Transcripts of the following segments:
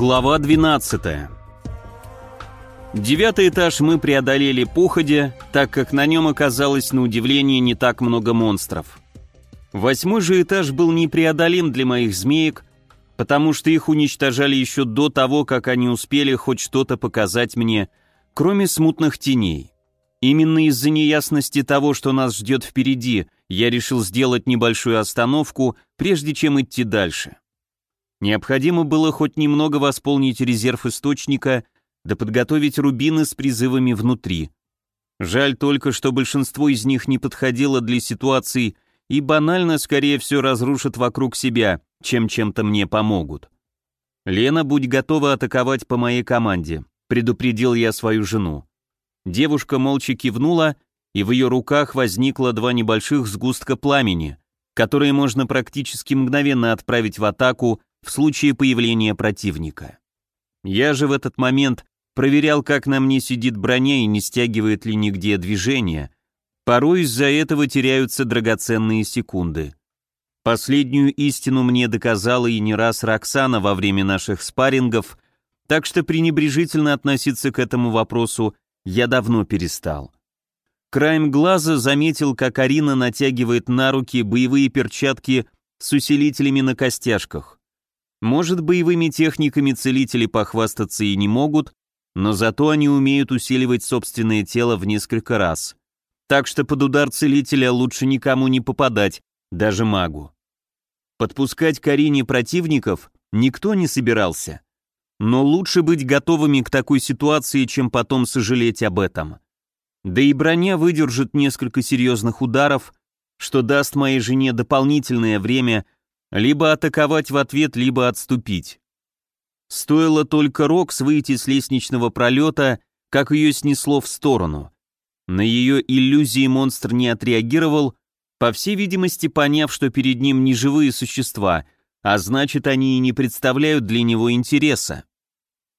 Глава 12 Девятый этаж мы преодолели походя, так как на нем оказалось на удивление не так много монстров. Восьмой же этаж был непреодолим для моих змеек, потому что их уничтожали еще до того, как они успели хоть что-то показать мне, кроме смутных теней. Именно из-за неясности того, что нас ждет впереди, я решил сделать небольшую остановку, прежде чем идти дальше. Необходимо было хоть немного восполнить резерв источника, да подготовить рубины с призывами внутри. Жаль только, что большинство из них не подходило для ситуации и банально, скорее все разрушат вокруг себя, чем чем-то мне помогут. «Лена, будь готова атаковать по моей команде», — предупредил я свою жену. Девушка молча кивнула, и в ее руках возникло два небольших сгустка пламени, которые можно практически мгновенно отправить в атаку в случае появления противника. Я же в этот момент проверял, как на мне сидит броня и не стягивает ли нигде движение. Порой из-за этого теряются драгоценные секунды. Последнюю истину мне доказала и не раз Роксана во время наших спаррингов, так что пренебрежительно относиться к этому вопросу я давно перестал. Краем глаза заметил, как Арина натягивает на руки боевые перчатки с усилителями на костяшках. Может, боевыми техниками целители похвастаться и не могут, но зато они умеют усиливать собственное тело в несколько раз. Так что под удар целителя лучше никому не попадать, даже магу. Подпускать к противников никто не собирался. Но лучше быть готовыми к такой ситуации, чем потом сожалеть об этом. Да и броня выдержит несколько серьезных ударов, что даст моей жене дополнительное время либо атаковать в ответ, либо отступить. Стоило только Рокс выйти с лестничного пролета, как ее снесло в сторону. На ее иллюзии монстр не отреагировал, по всей видимости поняв, что перед ним не живые существа, а значит они и не представляют для него интереса.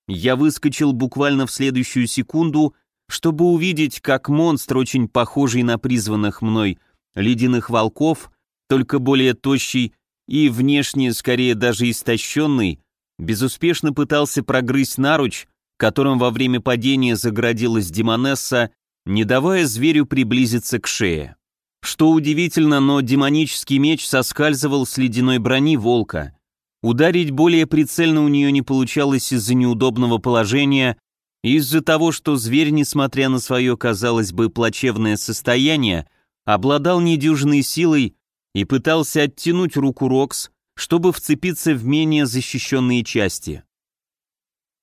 Я выскочил буквально в следующую секунду, чтобы увидеть, как монстр, очень похожий на призванных мной ледяных волков, только более тощий и внешне скорее даже истощенный, безуспешно пытался прогрызть наруч, которым во время падения заградилась Демонесса, не давая зверю приблизиться к шее. Что удивительно, но демонический меч соскальзывал с ледяной брони волка. Ударить более прицельно у нее не получалось из-за неудобного положения, из-за того, что зверь, несмотря на свое, казалось бы, плачевное состояние, обладал недюжной силой и пытался оттянуть руку Рокс, чтобы вцепиться в менее защищенные части.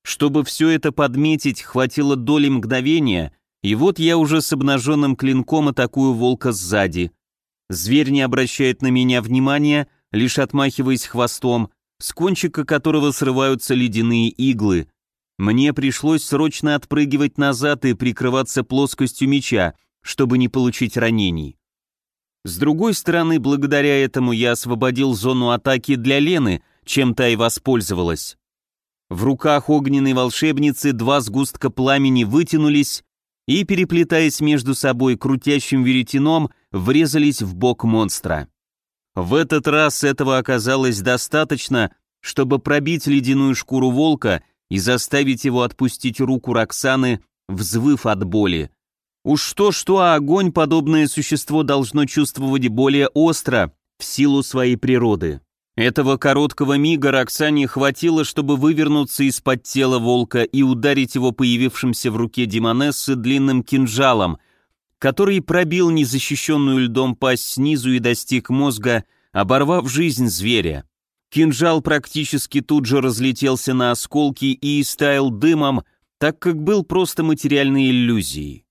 Чтобы все это подметить, хватило доли мгновения, и вот я уже с обнаженным клинком атакую волка сзади. Зверь не обращает на меня внимания, лишь отмахиваясь хвостом, с кончика которого срываются ледяные иглы. Мне пришлось срочно отпрыгивать назад и прикрываться плоскостью меча, чтобы не получить ранений. С другой стороны, благодаря этому я освободил зону атаки для Лены, чем та и воспользовалась. В руках огненной волшебницы два сгустка пламени вытянулись и, переплетаясь между собой крутящим веретеном, врезались в бок монстра. В этот раз этого оказалось достаточно, чтобы пробить ледяную шкуру волка и заставить его отпустить руку Роксаны, взвыв от боли. Уж что-что, а огонь подобное существо должно чувствовать более остро, в силу своей природы. Этого короткого мига Роксане хватило, чтобы вывернуться из-под тела волка и ударить его появившимся в руке демонессы длинным кинжалом, который пробил незащищенную льдом пасть снизу и достиг мозга, оборвав жизнь зверя. Кинжал практически тут же разлетелся на осколки и истаял дымом, так как был просто материальной иллюзией.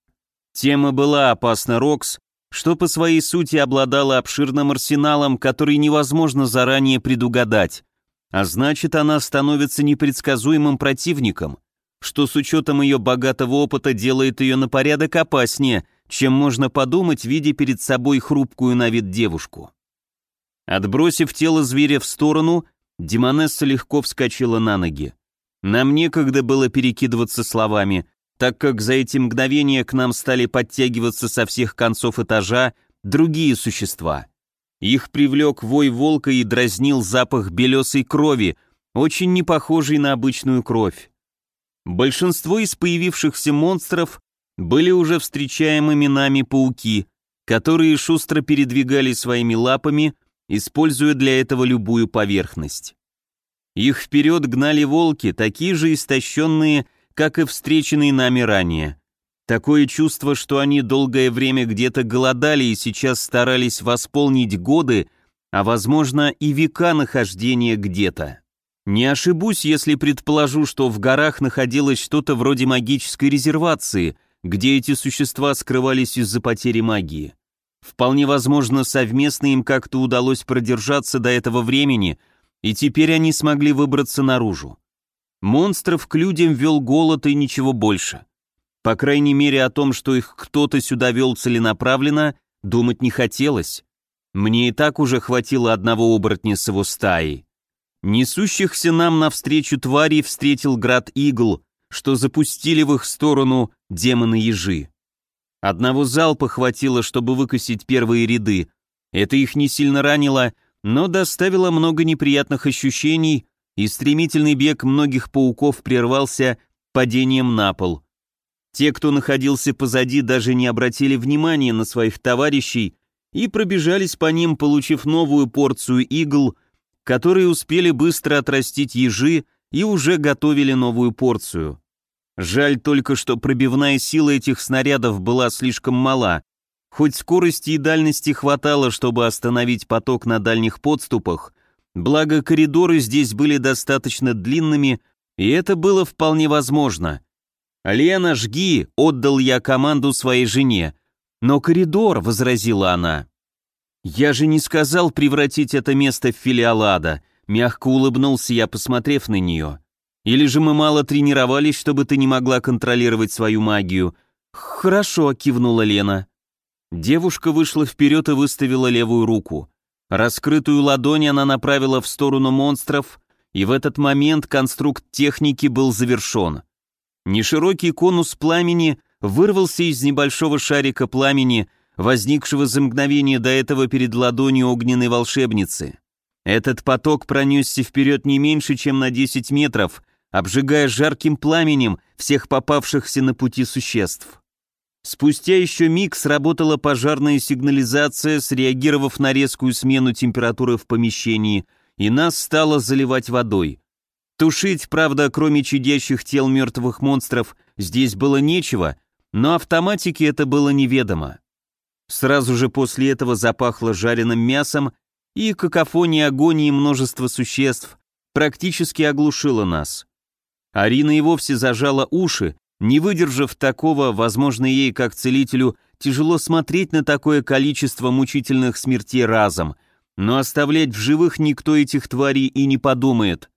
Тема была опасна Рокс, что по своей сути обладала обширным арсеналом, который невозможно заранее предугадать, а значит она становится непредсказуемым противником, что с учетом ее богатого опыта делает ее на порядок опаснее, чем можно подумать, видя перед собой хрупкую на вид девушку. Отбросив тело зверя в сторону, Демонесса легко вскочила на ноги. Нам некогда было перекидываться словами, так как за эти мгновения к нам стали подтягиваться со всех концов этажа другие существа. Их привлек вой волка и дразнил запах белесой крови, очень не похожий на обычную кровь. Большинство из появившихся монстров были уже встречаемыми нами пауки, которые шустро передвигали своими лапами, используя для этого любую поверхность. Их вперед гнали волки, такие же истощенные, как и встреченные нами ранее. Такое чувство, что они долгое время где-то голодали и сейчас старались восполнить годы, а возможно и века нахождения где-то. Не ошибусь, если предположу, что в горах находилось что-то вроде магической резервации, где эти существа скрывались из-за потери магии. Вполне возможно, совместно им как-то удалось продержаться до этого времени, и теперь они смогли выбраться наружу. Монстров к людям вел голод и ничего больше. По крайней мере, о том, что их кто-то сюда вел целенаправленно, думать не хотелось. Мне и так уже хватило одного оборотня с его стаей. Несущихся нам навстречу тварей встретил град игл, что запустили в их сторону демоны-ежи. Одного залпа хватило, чтобы выкосить первые ряды. Это их не сильно ранило, но доставило много неприятных ощущений, и стремительный бег многих пауков прервался падением на пол. Те, кто находился позади, даже не обратили внимания на своих товарищей и пробежались по ним, получив новую порцию игл, которые успели быстро отрастить ежи и уже готовили новую порцию. Жаль только, что пробивная сила этих снарядов была слишком мала. Хоть скорости и дальности хватало, чтобы остановить поток на дальних подступах, благо коридоры здесь были достаточно длинными, и это было вполне возможно. «Лена, жги!» — отдал я команду своей жене. «Но коридор», — возразила она. «Я же не сказал превратить это место в филиал ада», — мягко улыбнулся я, посмотрев на нее. «Или же мы мало тренировались, чтобы ты не могла контролировать свою магию?» «Хорошо», — кивнула Лена. Девушка вышла вперед и выставила левую руку. Раскрытую ладонь она направила в сторону монстров, и в этот момент конструкт техники был завершен. Неширокий конус пламени вырвался из небольшого шарика пламени, возникшего за мгновение до этого перед ладонью огненной волшебницы. Этот поток пронесся вперед не меньше, чем на 10 метров, обжигая жарким пламенем всех попавшихся на пути существ. Спустя еще миг сработала пожарная сигнализация, среагировав на резкую смену температуры в помещении, и нас стало заливать водой. Тушить, правда, кроме чудящих тел мертвых монстров, здесь было нечего, но автоматике это было неведомо. Сразу же после этого запахло жареным мясом, и какофония агонии множества существ практически оглушила нас. Арина и вовсе зажала уши, не выдержав такого, возможно, ей, как целителю, тяжело смотреть на такое количество мучительных смертей разом, но оставлять в живых никто этих тварей и не подумает.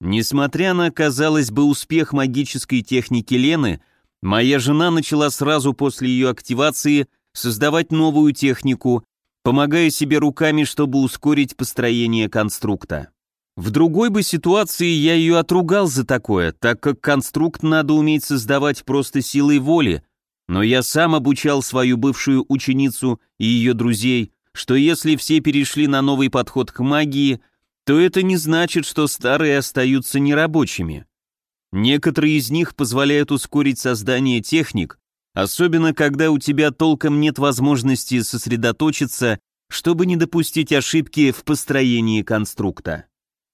Несмотря на, казалось бы, успех магической техники Лены, моя жена начала сразу после ее активации создавать новую технику, помогая себе руками, чтобы ускорить построение конструкта. В другой бы ситуации я ее отругал за такое, так как конструкт надо уметь создавать просто силой воли, но я сам обучал свою бывшую ученицу и ее друзей, что если все перешли на новый подход к магии – то это не значит, что старые остаются нерабочими. Некоторые из них позволяют ускорить создание техник, особенно когда у тебя толком нет возможности сосредоточиться, чтобы не допустить ошибки в построении конструкта.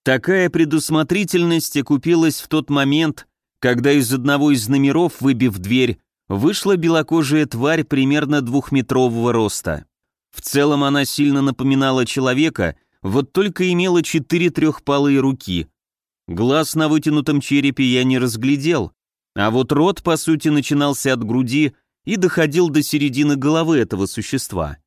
Такая предусмотрительность окупилась в тот момент, когда из одного из номеров, выбив дверь, вышла белокожая тварь примерно двухметрового роста. В целом она сильно напоминала человека, вот только имела четыре трехпалые руки. Глаз на вытянутом черепе я не разглядел, а вот рот, по сути, начинался от груди и доходил до середины головы этого существа.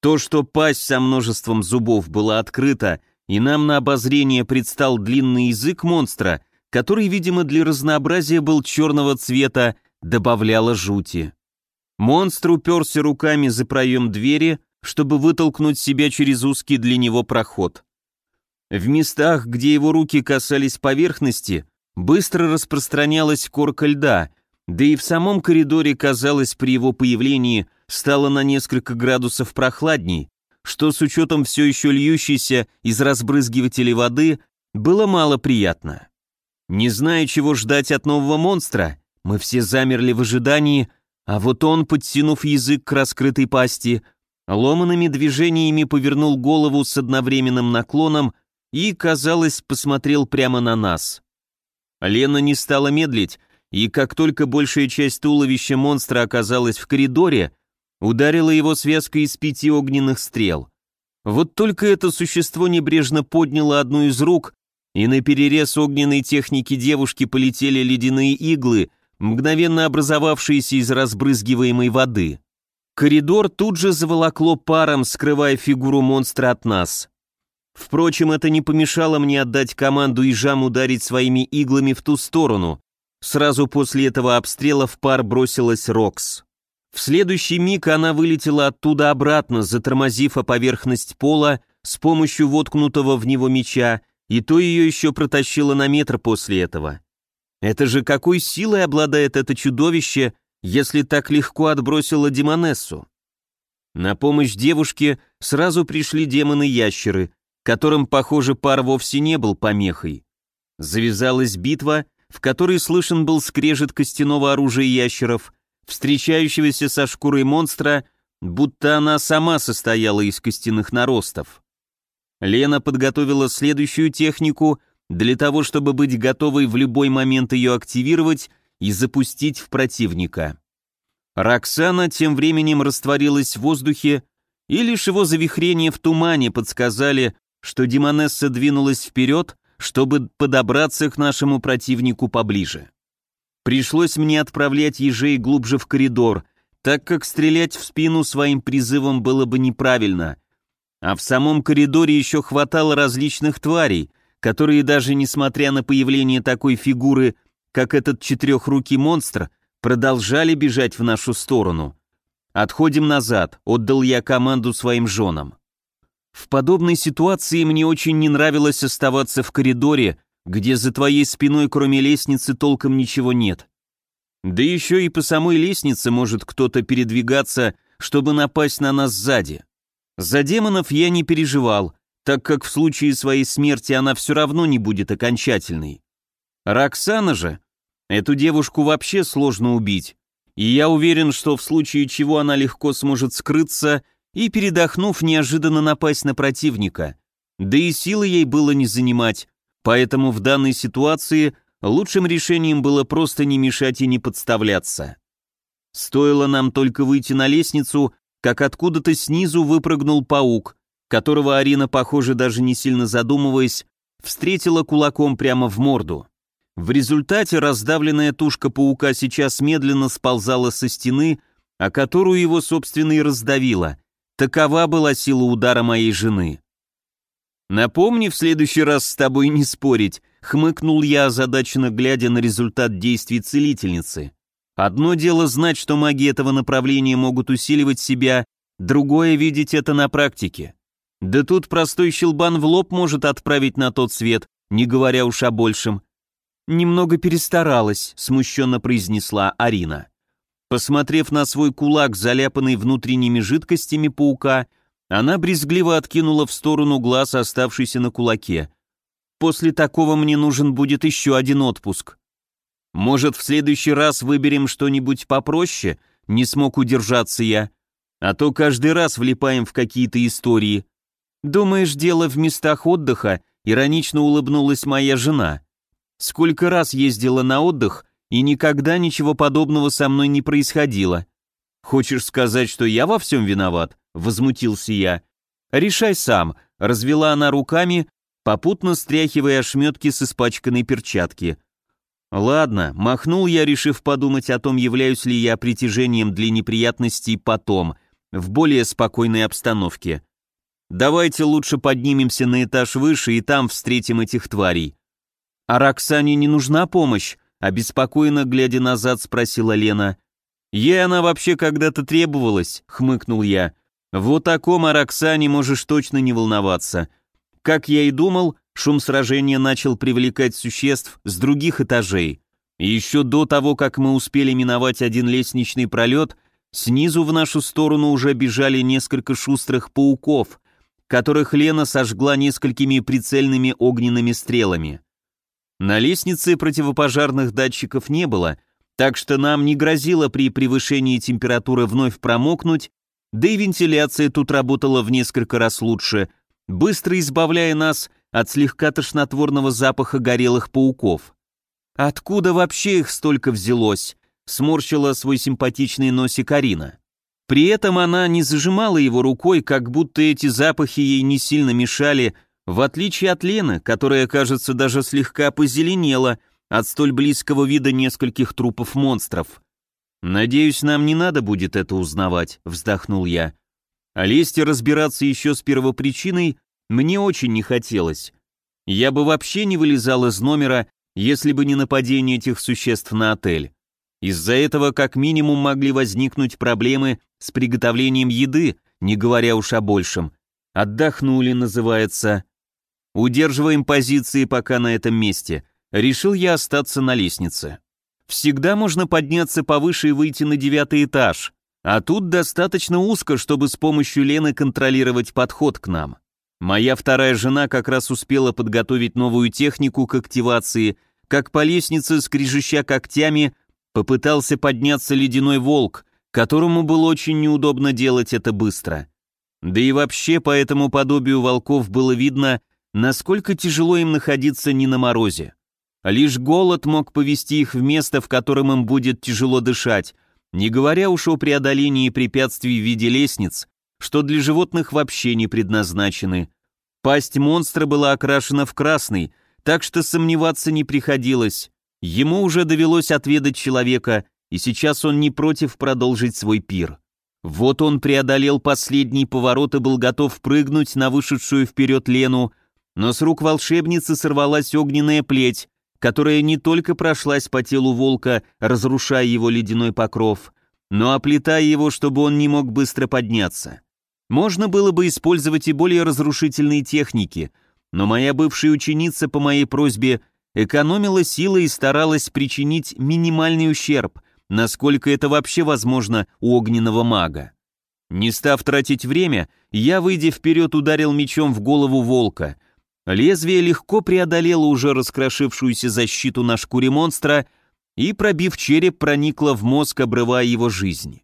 То, что пасть со множеством зубов была открыта, и нам на обозрение предстал длинный язык монстра, который, видимо, для разнообразия был черного цвета, добавляло жути. Монстр уперся руками за проем двери, чтобы вытолкнуть себя через узкий для него проход. В местах, где его руки касались поверхности, быстро распространялась корка льда, да и в самом коридоре, казалось, при его появлении стало на несколько градусов прохладней, что с учетом все еще льющейся из разбрызгивателей воды было мало приятно. Не зная, чего ждать от нового монстра, мы все замерли в ожидании, а вот он, подтянув язык к раскрытой пасти, ломанными движениями повернул голову с одновременным наклоном и, казалось, посмотрел прямо на нас. Лена не стала медлить, и как только большая часть туловища монстра оказалась в коридоре, ударила его связкой из пяти огненных стрел. Вот только это существо небрежно подняло одну из рук, и на перерез огненной техники девушки полетели ледяные иглы, мгновенно образовавшиеся из разбрызгиваемой воды. Коридор тут же заволокло паром, скрывая фигуру монстра от нас. Впрочем, это не помешало мне отдать команду ежам ударить своими иглами в ту сторону. Сразу после этого обстрела в пар бросилась Рокс. В следующий миг она вылетела оттуда обратно, затормозив о поверхность пола с помощью воткнутого в него меча, и то ее еще протащило на метр после этого. Это же какой силой обладает это чудовище, если так легко отбросило Демонессу? На помощь девушке сразу пришли демоны-ящеры, которым, похоже, пар вовсе не был помехой. Завязалась битва, в которой слышен был скрежет костяного оружия ящеров, встречающегося со шкурой монстра, будто она сама состояла из костяных наростов. Лена подготовила следующую технику для того, чтобы быть готовой в любой момент ее активировать и запустить в противника. Роксана тем временем растворилась в воздухе, и лишь его завихрение в тумане подсказали, что Демонесса двинулась вперед, чтобы подобраться к нашему противнику поближе. Пришлось мне отправлять ежей глубже в коридор, так как стрелять в спину своим призывом было бы неправильно. А в самом коридоре еще хватало различных тварей, которые даже несмотря на появление такой фигуры, как этот четырехрукий монстр, продолжали бежать в нашу сторону. «Отходим назад», — отдал я команду своим женам. В подобной ситуации мне очень не нравилось оставаться в коридоре, где за твоей спиной кроме лестницы толком ничего нет. Да еще и по самой лестнице может кто-то передвигаться, чтобы напасть на нас сзади. За демонов я не переживал, так как в случае своей смерти она все равно не будет окончательной. Роксана же, эту девушку вообще сложно убить, и я уверен, что в случае чего она легко сможет скрыться и, передохнув, неожиданно напасть на противника. Да и силы ей было не занимать, поэтому в данной ситуации лучшим решением было просто не мешать и не подставляться. Стоило нам только выйти на лестницу, как откуда-то снизу выпрыгнул паук, которого Арина, похоже, даже не сильно задумываясь, встретила кулаком прямо в морду. В результате раздавленная тушка паука сейчас медленно сползала со стены, о которую его, собственно, и раздавила. Такова была сила удара моей жены. «Напомни в следующий раз с тобой не спорить», — хмыкнул я, озадаченно глядя на результат действий целительницы. «Одно дело знать, что маги этого направления могут усиливать себя, другое — видеть это на практике. Да тут простой щелбан в лоб может отправить на тот свет, не говоря уж о большем». «Немного перестаралась», — смущенно произнесла Арина. Посмотрев на свой кулак, заляпанный внутренними жидкостями паука, она брезгливо откинула в сторону глаз, оставшийся на кулаке. «После такого мне нужен будет еще один отпуск. Может, в следующий раз выберем что-нибудь попроще?» Не смог удержаться я. А то каждый раз влипаем в какие-то истории. «Думаешь, дело в местах отдыха?» Иронично улыбнулась моя жена. «Сколько раз ездила на отдых, и никогда ничего подобного со мной не происходило. Хочешь сказать, что я во всем виноват? Возмутился я. Решай сам, развела она руками, попутно стряхивая ошметки с испачканной перчатки. Ладно, махнул я, решив подумать о том, являюсь ли я притяжением для неприятностей потом, в более спокойной обстановке. Давайте лучше поднимемся на этаж выше и там встретим этих тварей. А Роксане не нужна помощь? Обеспокоенно глядя назад, спросила Лена. «Ей она вообще когда-то требовалась», — хмыкнул я. «Вот о ком о Роксане можешь точно не волноваться. Как я и думал, шум сражения начал привлекать существ с других этажей. И еще до того, как мы успели миновать один лестничный пролет, снизу в нашу сторону уже бежали несколько шустрых пауков, которых Лена сожгла несколькими прицельными огненными стрелами. На лестнице противопожарных датчиков не было, так что нам не грозило при превышении температуры вновь промокнуть, да и вентиляция тут работала в несколько раз лучше, быстро избавляя нас от слегка тошнотворного запаха горелых пауков. Откуда вообще их столько взялось? Сморщила свой симпатичный носик Арина. При этом она не зажимала его рукой, как будто эти запахи ей не сильно мешали, в отличие от Лены, которая, кажется, даже слегка позеленела от столь близкого вида нескольких трупов монстров. «Надеюсь, нам не надо будет это узнавать», — вздохнул я. А лезть и разбираться еще с первопричиной мне очень не хотелось. Я бы вообще не вылезал из номера, если бы не нападение этих существ на отель. Из-за этого как минимум могли возникнуть проблемы с приготовлением еды, не говоря уж о большем. Отдохнули, называется. Удерживаем позиции пока на этом месте. Решил я остаться на лестнице. Всегда можно подняться повыше и выйти на девятый этаж, а тут достаточно узко, чтобы с помощью Лены контролировать подход к нам. Моя вторая жена как раз успела подготовить новую технику к активации, как по лестнице, скрежеща когтями, попытался подняться ледяной волк, которому было очень неудобно делать это быстро. Да и вообще по этому подобию волков было видно, насколько тяжело им находиться не на морозе. Лишь голод мог повести их в место, в котором им будет тяжело дышать, не говоря уж о преодолении препятствий в виде лестниц, что для животных вообще не предназначены. Пасть монстра была окрашена в красный, так что сомневаться не приходилось. Ему уже довелось отведать человека, и сейчас он не против продолжить свой пир. Вот он преодолел последний поворот и был готов прыгнуть на вышедшую вперед Лену, но с рук волшебницы сорвалась огненная плеть, которая не только прошлась по телу волка, разрушая его ледяной покров, но оплетая его, чтобы он не мог быстро подняться. Можно было бы использовать и более разрушительные техники, но моя бывшая ученица по моей просьбе экономила силы и старалась причинить минимальный ущерб, насколько это вообще возможно у огненного мага. Не став тратить время, я, выйдя вперед, ударил мечом в голову волка — Лезвие легко преодолело уже раскрошившуюся защиту на шкуре монстра и, пробив череп, проникло в мозг, обрывая его жизнь.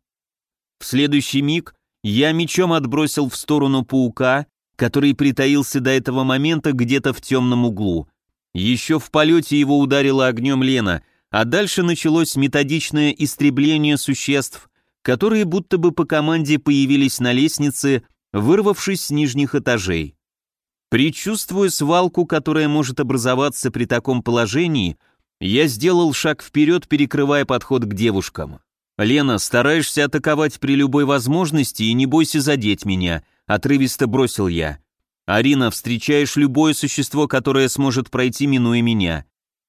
В следующий миг я мечом отбросил в сторону паука, который притаился до этого момента где-то в темном углу. Еще в полете его ударило огнем Лена, а дальше началось методичное истребление существ, которые будто бы по команде появились на лестнице, вырвавшись с нижних этажей. Причувствуя свалку, которая может образоваться при таком положении, я сделал шаг вперед, перекрывая подход к девушкам. «Лена, стараешься атаковать при любой возможности и не бойся задеть меня», — отрывисто бросил я. «Арина, встречаешь любое существо, которое сможет пройти, минуя меня».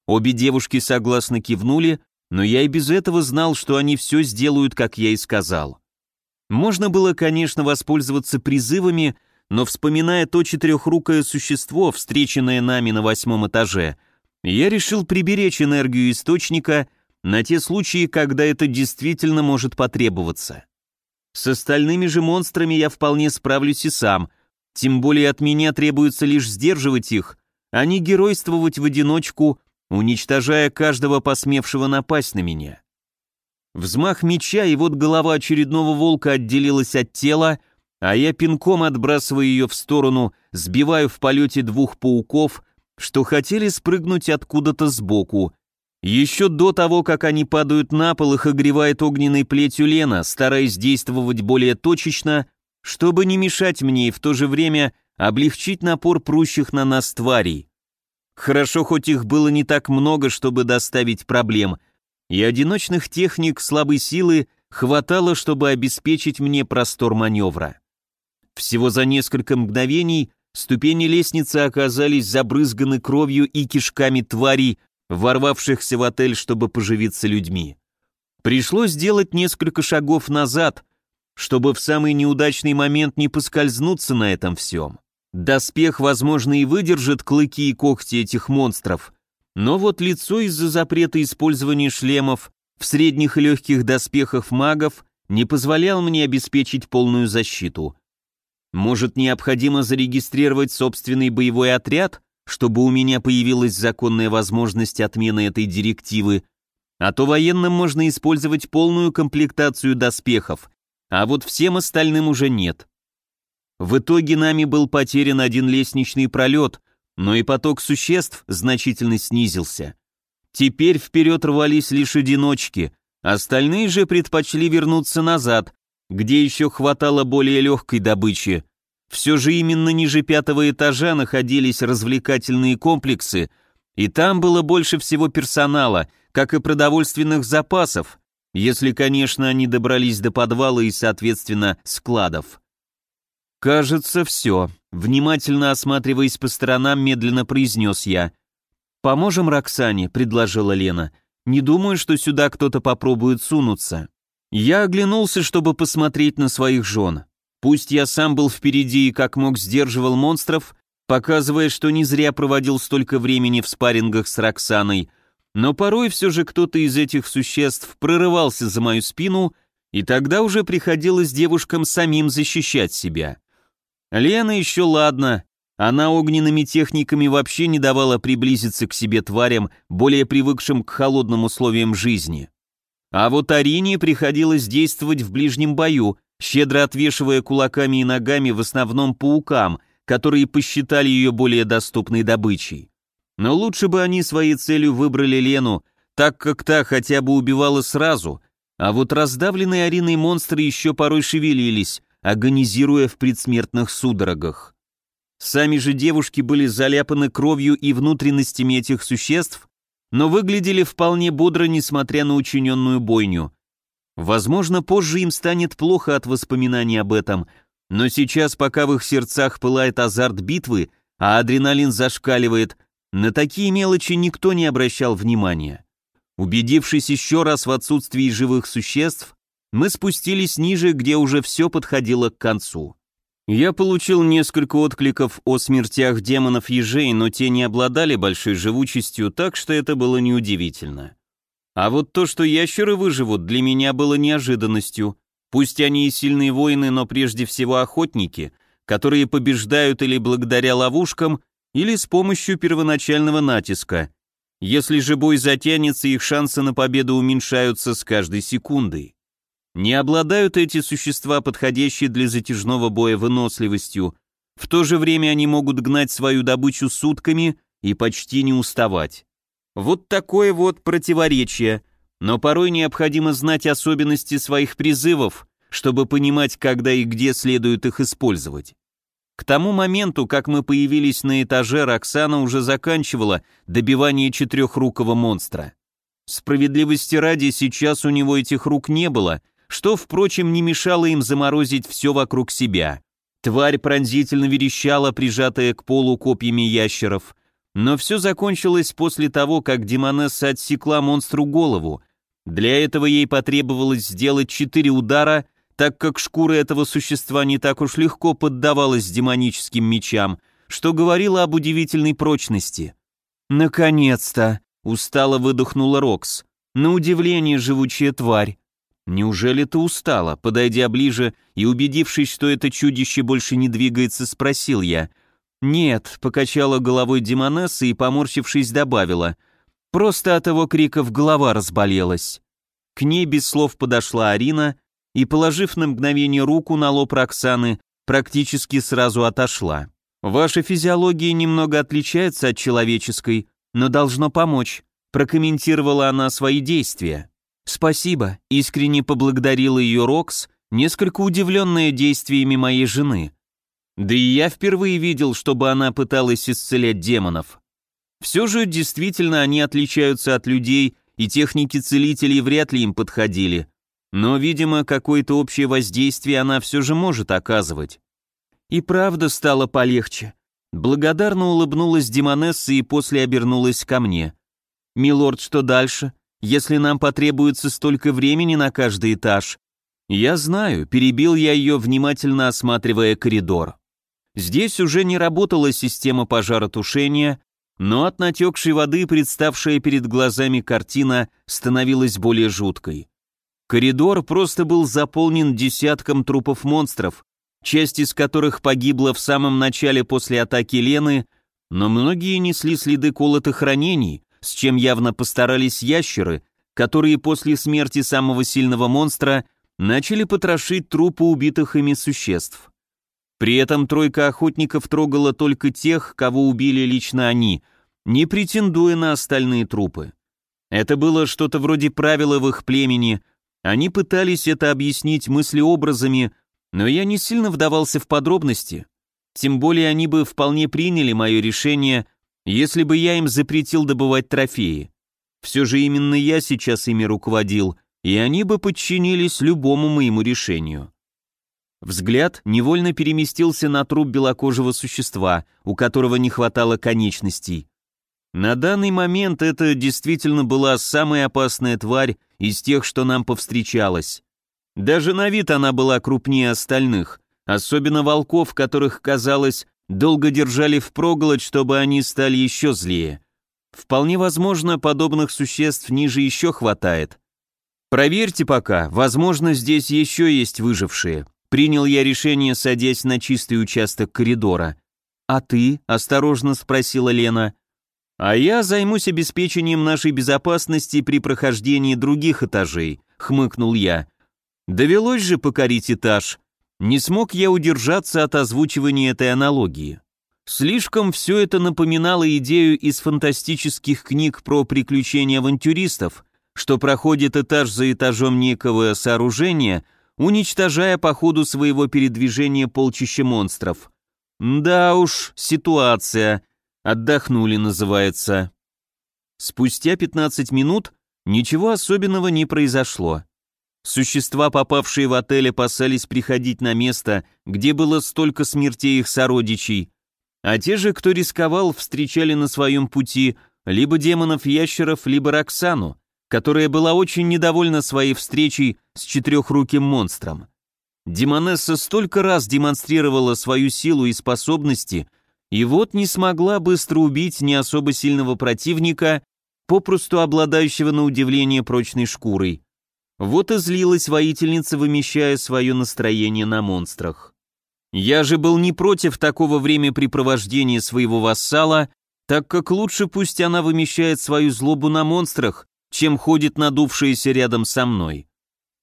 Обе девушки согласно кивнули, но я и без этого знал, что они все сделают, как я и сказал. Можно было, конечно, воспользоваться призывами, но вспоминая то четырехрукое существо, встреченное нами на восьмом этаже, я решил приберечь энергию источника на те случаи, когда это действительно может потребоваться. С остальными же монстрами я вполне справлюсь и сам, тем более от меня требуется лишь сдерживать их, а не геройствовать в одиночку, уничтожая каждого посмевшего напасть на меня. Взмах меча, и вот голова очередного волка отделилась от тела, а я пинком отбрасываю ее в сторону, сбиваю в полете двух пауков, что хотели спрыгнуть откуда-то сбоку. Еще до того, как они падают на пол, их огревает огненной плетью Лена, стараясь действовать более точечно, чтобы не мешать мне и в то же время облегчить напор прущих на нас тварей. Хорошо, хоть их было не так много, чтобы доставить проблем, и одиночных техник слабой силы хватало, чтобы обеспечить мне простор маневра. Всего за несколько мгновений ступени лестницы оказались забрызганы кровью и кишками тварей, ворвавшихся в отель, чтобы поживиться людьми. Пришлось сделать несколько шагов назад, чтобы в самый неудачный момент не поскользнуться на этом всем. Доспех, возможно, и выдержит клыки и когти этих монстров, но вот лицо из-за запрета использования шлемов в средних и легких доспехах магов не позволял мне обеспечить полную защиту. Может, необходимо зарегистрировать собственный боевой отряд, чтобы у меня появилась законная возможность отмены этой директивы, а то военным можно использовать полную комплектацию доспехов, а вот всем остальным уже нет. В итоге нами был потерян один лестничный пролет, но и поток существ значительно снизился. Теперь вперед рвались лишь одиночки, остальные же предпочли вернуться назад, где еще хватало более легкой добычи. Все же именно ниже пятого этажа находились развлекательные комплексы, и там было больше всего персонала, как и продовольственных запасов, если, конечно, они добрались до подвала и, соответственно, складов. «Кажется, все», — внимательно осматриваясь по сторонам, медленно произнес я. «Поможем Роксане», — предложила Лена. «Не думаю, что сюда кто-то попробует сунуться». Я оглянулся, чтобы посмотреть на своих жен. Пусть я сам был впереди и как мог сдерживал монстров, показывая, что не зря проводил столько времени в спаррингах с Роксаной, но порой все же кто-то из этих существ прорывался за мою спину, и тогда уже приходилось девушкам самим защищать себя. Лена еще ладно, она огненными техниками вообще не давала приблизиться к себе тварям, более привыкшим к холодным условиям жизни. А вот Арине приходилось действовать в ближнем бою, щедро отвешивая кулаками и ногами в основном паукам, которые посчитали ее более доступной добычей. Но лучше бы они своей целью выбрали Лену, так как та хотя бы убивала сразу, а вот раздавленные Ариной монстры еще порой шевелились, агонизируя в предсмертных судорогах. Сами же девушки были заляпаны кровью и внутренностями этих существ, но выглядели вполне бодро, несмотря на учиненную бойню. Возможно, позже им станет плохо от воспоминаний об этом, но сейчас, пока в их сердцах пылает азарт битвы, а адреналин зашкаливает, на такие мелочи никто не обращал внимания. Убедившись еще раз в отсутствии живых существ, мы спустились ниже, где уже все подходило к концу. Я получил несколько откликов о смертях демонов-ежей, но те не обладали большой живучестью, так что это было неудивительно. А вот то, что ящеры выживут, для меня было неожиданностью. Пусть они и сильные воины, но прежде всего охотники, которые побеждают или благодаря ловушкам, или с помощью первоначального натиска. Если же бой затянется, их шансы на победу уменьшаются с каждой секундой. Не обладают эти существа, подходящие для затяжного боя выносливостью, в то же время они могут гнать свою добычу сутками и почти не уставать. Вот такое вот противоречие, но порой необходимо знать особенности своих призывов, чтобы понимать, когда и где следует их использовать. К тому моменту, как мы появились на этаже, Роксана уже заканчивала добивание четырехрукого монстра. Справедливости ради, сейчас у него этих рук не было, что, впрочем, не мешало им заморозить все вокруг себя. Тварь пронзительно верещала, прижатая к полу копьями ящеров, но все закончилось после того, как Демонесса отсекла монстру голову. Для этого ей потребовалось сделать четыре удара, так как шкура этого существа не так уж легко поддавалась демоническим мечам, что говорило об удивительной прочности. «Наконец-то!» — устало выдохнула Рокс. «На удивление живучая тварь. «Неужели ты устала?» Подойдя ближе и убедившись, что это чудище больше не двигается, спросил я. «Нет», — покачала головой Демонесса и, поморщившись, добавила. «Просто от его криков голова разболелась». К ней без слов подошла Арина и, положив на мгновение руку на лоб Роксаны, практически сразу отошла. «Ваша физиология немного отличается от человеческой, но должно помочь», прокомментировала она свои действия. «Спасибо», — искренне поблагодарила ее Рокс, несколько удивленная действиями моей жены. Да и я впервые видел, чтобы она пыталась исцелять демонов. Все же действительно они отличаются от людей, и техники целителей вряд ли им подходили. Но, видимо, какое-то общее воздействие она все же может оказывать. И правда стало полегче. Благодарно улыбнулась Демонесса и после обернулась ко мне. «Милорд, что дальше? Если нам потребуется столько времени на каждый этаж. Я знаю, перебил я ее, внимательно осматривая коридор. Здесь уже не работала система пожаротушения, но от натекшей воды, представшая перед глазами картина, становилась более жуткой. Коридор просто был заполнен десятком трупов монстров, часть из которых погибла в самом начале после атаки Лены, но многие несли следы колотых ранений, с чем явно постарались ящеры, которые после смерти самого сильного монстра начали потрошить трупы убитых ими существ. При этом тройка охотников трогала только тех, кого убили лично они, не претендуя на остальные трупы. Это было что-то вроде правила в их племени, они пытались это объяснить мыслеобразами, но я не сильно вдавался в подробности, тем более они бы вполне приняли мое решение, если бы я им запретил добывать трофеи. Все же именно я сейчас ими руководил, и они бы подчинились любому моему решению. Взгляд невольно переместился на труп белокожего существа, у которого не хватало конечностей. На данный момент это действительно была самая опасная тварь из тех, что нам повстречалось. Даже на вид она была крупнее остальных, особенно волков, которых, казалось, долго держали впроголодь, чтобы они стали еще злее. Вполне возможно, подобных существ ниже еще хватает. Проверьте пока, возможно, здесь еще есть выжившие. Принял я решение, садясь на чистый участок коридора. «А ты?» — осторожно спросила Лена. «А я займусь обеспечением нашей безопасности при прохождении других этажей», — хмыкнул я. «Довелось же покорить этаж. Не смог я удержаться от озвучивания этой аналогии. Слишком все это напоминало идею из фантастических книг про приключения авантюристов, что проходит этаж за этажом некого сооружения, уничтожая по ходу своего передвижения полчища монстров. Да уж, ситуация. Отдохнули, называется. Спустя 15 минут ничего особенного не произошло. Существа, попавшие в отель, опасались приходить на место, где было столько смертей их сородичей, а те же, кто рисковал, встречали на своем пути либо демонов-ящеров, либо Роксану, которая была очень недовольна своей встречей с четырехруким монстром. Демонесса столько раз демонстрировала свою силу и способности, и вот не смогла быстро убить не особо сильного противника, попросту обладающего на удивление прочной шкурой. Вот и злилась воительница, вымещая свое настроение на монстрах. Я же был не против такого времяпрепровождения своего вассала, так как лучше пусть она вымещает свою злобу на монстрах, чем ходит надувшаяся рядом со мной.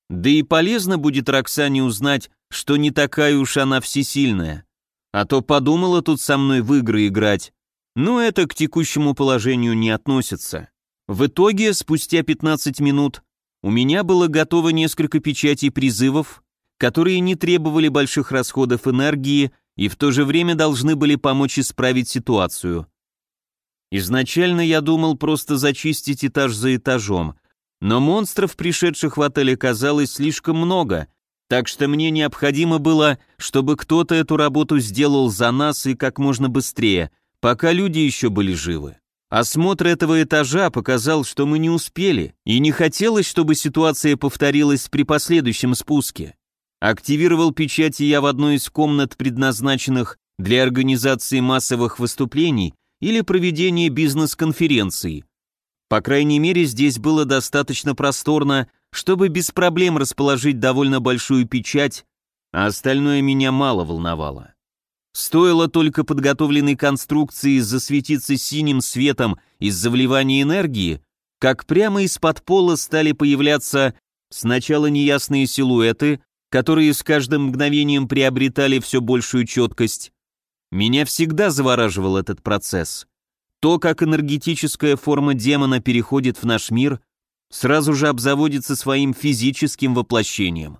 Да и полезно будет Роксане узнать, что не такая уж она всесильная. А то подумала тут со мной в игры играть. Но это к текущему положению не относится. В итоге, спустя 15 минут, у меня было готово несколько печатей призывов, которые не требовали больших расходов энергии и в то же время должны были помочь исправить ситуацию. Изначально я думал просто зачистить этаж за этажом, но монстров, пришедших в отель, оказалось слишком много, так что мне необходимо было, чтобы кто-то эту работу сделал за нас и как можно быстрее, пока люди еще были живы. Осмотр этого этажа показал, что мы не успели, и не хотелось, чтобы ситуация повторилась при последующем спуске. Активировал печати я в одной из комнат, предназначенных для организации массовых выступлений или проведения бизнес-конференций. По крайней мере, здесь было достаточно просторно, чтобы без проблем расположить довольно большую печать, а остальное меня мало волновало. Стоило только подготовленной конструкции засветиться синим светом из-за вливания энергии, как прямо из-под пола стали появляться сначала неясные силуэты, которые с каждым мгновением приобретали все большую четкость. Меня всегда завораживал этот процесс. То, как энергетическая форма демона переходит в наш мир, сразу же обзаводится своим физическим воплощением.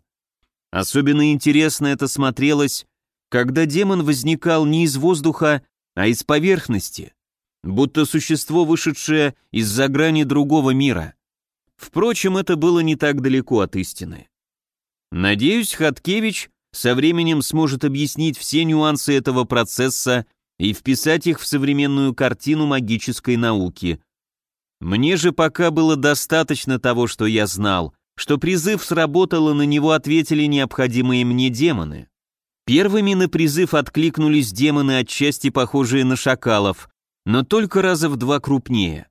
Особенно интересно это смотрелось когда демон возникал не из воздуха, а из поверхности, будто существо, вышедшее из-за грани другого мира. Впрочем, это было не так далеко от истины. Надеюсь, Хаткевич со временем сможет объяснить все нюансы этого процесса и вписать их в современную картину магической науки. Мне же пока было достаточно того, что я знал, что призыв сработал и на него ответили необходимые мне демоны. Первыми на призыв откликнулись демоны отчасти похожие на шакалов, но только раза в два крупнее.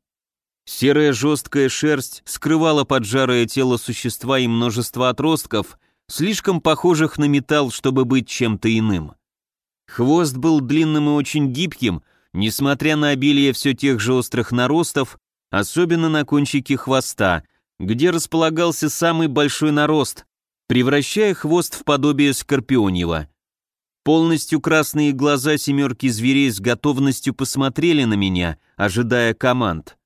Серая жесткая шерсть скрывала поджарое тело существа и множество отростков, слишком похожих на металл, чтобы быть чем-то иным. Хвост был длинным и очень гибким, несмотря на обилие все тех же острых наростов, особенно на кончике хвоста, где располагался самый большой нарост, превращая хвост в подобие скорпионьего. Полностью красные глаза семерки зверей с готовностью посмотрели на меня, ожидая команд.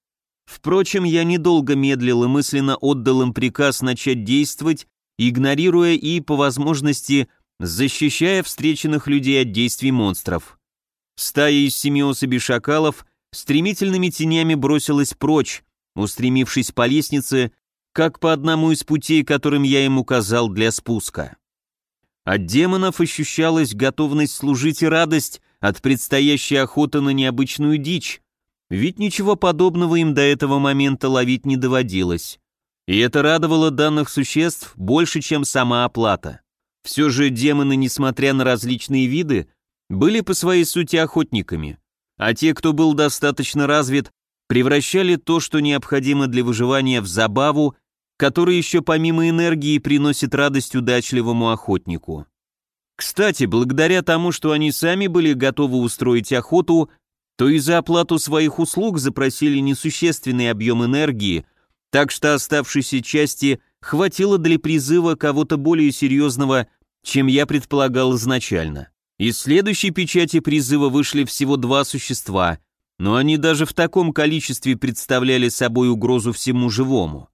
Впрочем, я недолго медлил и мысленно отдал им приказ начать действовать, игнорируя и, по возможности, защищая встреченных людей от действий монстров. Стая из семи особей шакалов стремительными тенями бросилась прочь, устремившись по лестнице, как по одному из путей, которым я им указал для спуска. От демонов ощущалась готовность служить и радость от предстоящей охоты на необычную дичь, ведь ничего подобного им до этого момента ловить не доводилось. И это радовало данных существ больше, чем сама оплата. Все же демоны, несмотря на различные виды, были по своей сути охотниками, а те, кто был достаточно развит, превращали то, что необходимо для выживания, в забаву, которая еще помимо энергии приносит радость удачливому охотнику. Кстати, благодаря тому, что они сами были готовы устроить охоту, то и за оплату своих услуг запросили несущественный объем энергии, так что оставшейся части хватило для призыва кого-то более серьезного, чем я предполагал изначально. Из следующей печати призыва вышли всего два существа, но они даже в таком количестве представляли собой угрозу всему живому.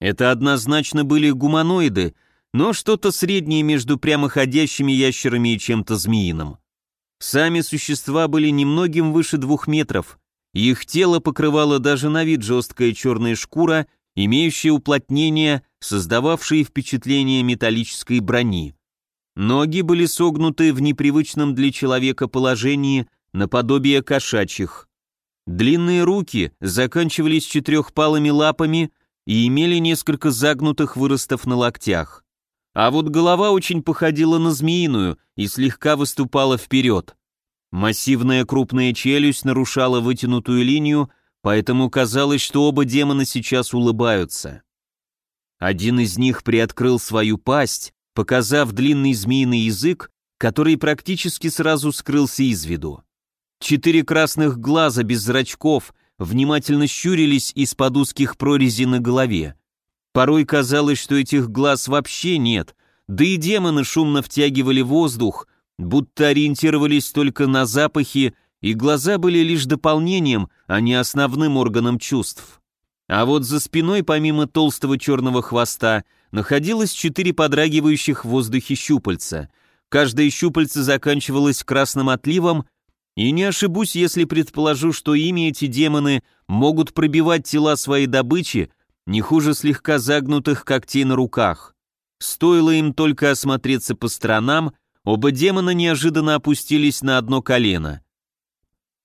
Это однозначно были гуманоиды, но что-то среднее между прямоходящими ящерами и чем-то змеиным. Сами существа были немногим выше двух метров, их тело покрывало даже на вид жесткая черная шкура, имеющая уплотнение, создававшие впечатление металлической брони. Ноги были согнуты в непривычном для человека положении, наподобие кошачьих. Длинные руки заканчивались четырехпалыми лапами и имели несколько загнутых выростов на локтях. А вот голова очень походила на змеиную и слегка выступала вперед. Массивная крупная челюсть нарушала вытянутую линию, поэтому казалось, что оба демона сейчас улыбаются. Один из них приоткрыл свою пасть, показав длинный змеиный язык, который практически сразу скрылся из виду. Четыре красных глаза без зрачков внимательно щурились из-под узких прорезей на голове. Порой казалось, что этих глаз вообще нет, да и демоны шумно втягивали воздух, будто ориентировались только на запахи, и глаза были лишь дополнением, а не основным органом чувств. А вот за спиной, помимо толстого черного хвоста, находилось четыре подрагивающих в воздухе щупальца. Каждое щупальце заканчивалось красным отливом, и не ошибусь, если предположу, что ими эти демоны могут пробивать тела своей добычи, не хуже слегка загнутых когтей на руках. Стоило им только осмотреться по сторонам, Оба демона неожиданно опустились на одно колено.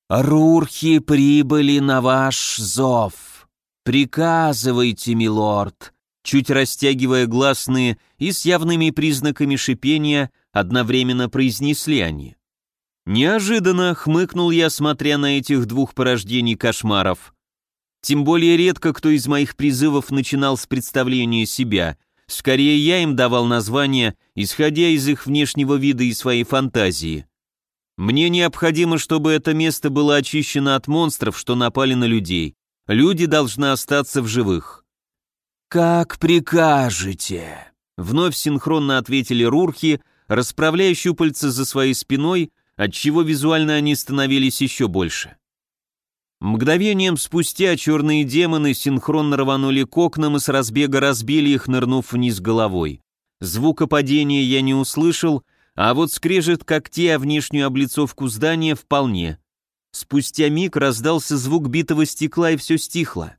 «Рурхи прибыли на ваш зов. Приказывайте, милорд», чуть растягивая гласные и с явными признаками шипения, одновременно произнесли они. Неожиданно хмыкнул я, смотря на этих двух порождений кошмаров. Тем более редко кто из моих призывов начинал с представления себя — Скорее я им давал название, исходя из их внешнего вида и своей фантазии. Мне необходимо, чтобы это место было очищено от монстров, что напали на людей. Люди должны остаться в живых. «Как прикажете», — вновь синхронно ответили рурхи, расправляя щупальца за своей спиной, отчего визуально они становились еще больше. Мгновением спустя черные демоны синхронно рванули к окнам и с разбега разбили их, нырнув вниз головой. Звука падения я не услышал, а вот скрежет когтей о внешнюю облицовку здания вполне. Спустя миг раздался звук битого стекла и все стихло.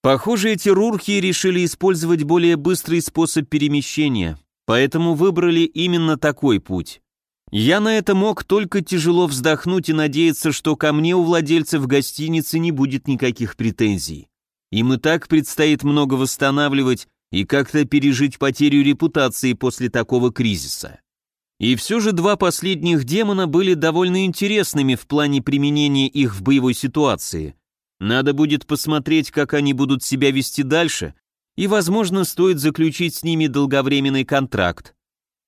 Похоже, эти рурхи решили использовать более быстрый способ перемещения, поэтому выбрали именно такой путь. Я на это мог только тяжело вздохнуть и надеяться, что ко мне у владельцев гостиницы не будет никаких претензий. Им и так предстоит много восстанавливать и как-то пережить потерю репутации после такого кризиса. И все же два последних демона были довольно интересными в плане применения их в боевой ситуации. Надо будет посмотреть, как они будут себя вести дальше, и, возможно, стоит заключить с ними долговременный контракт.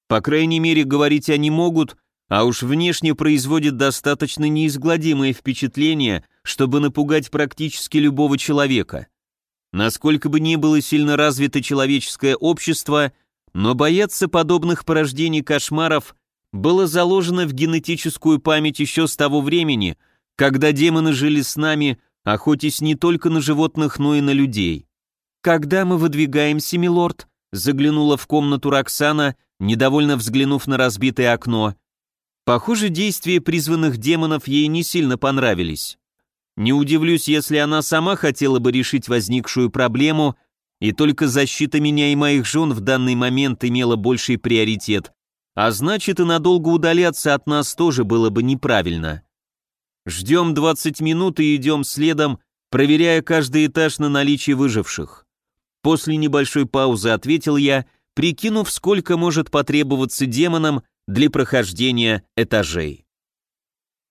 По крайней мере, говорить они могут, а уж внешне производят достаточно неизгладимое впечатление, чтобы напугать практически любого человека. Насколько бы ни было сильно развито человеческое общество, но бояться подобных порождений кошмаров было заложено в генетическую память еще с того времени, когда демоны жили с нами, охотясь не только на животных, но и на людей. «Когда мы выдвигаемся, милорд?» заглянула в комнату Роксана, недовольно взглянув на разбитое окно. Похоже, действия призванных демонов ей не сильно понравились. Не удивлюсь, если она сама хотела бы решить возникшую проблему, и только защита меня и моих жен в данный момент имела больший приоритет, а значит и надолго удаляться от нас тоже было бы неправильно. Ждем 20 минут и идем следом, проверяя каждый этаж на наличие выживших. После небольшой паузы ответил я, прикинув, сколько может потребоваться демонам для прохождения этажей.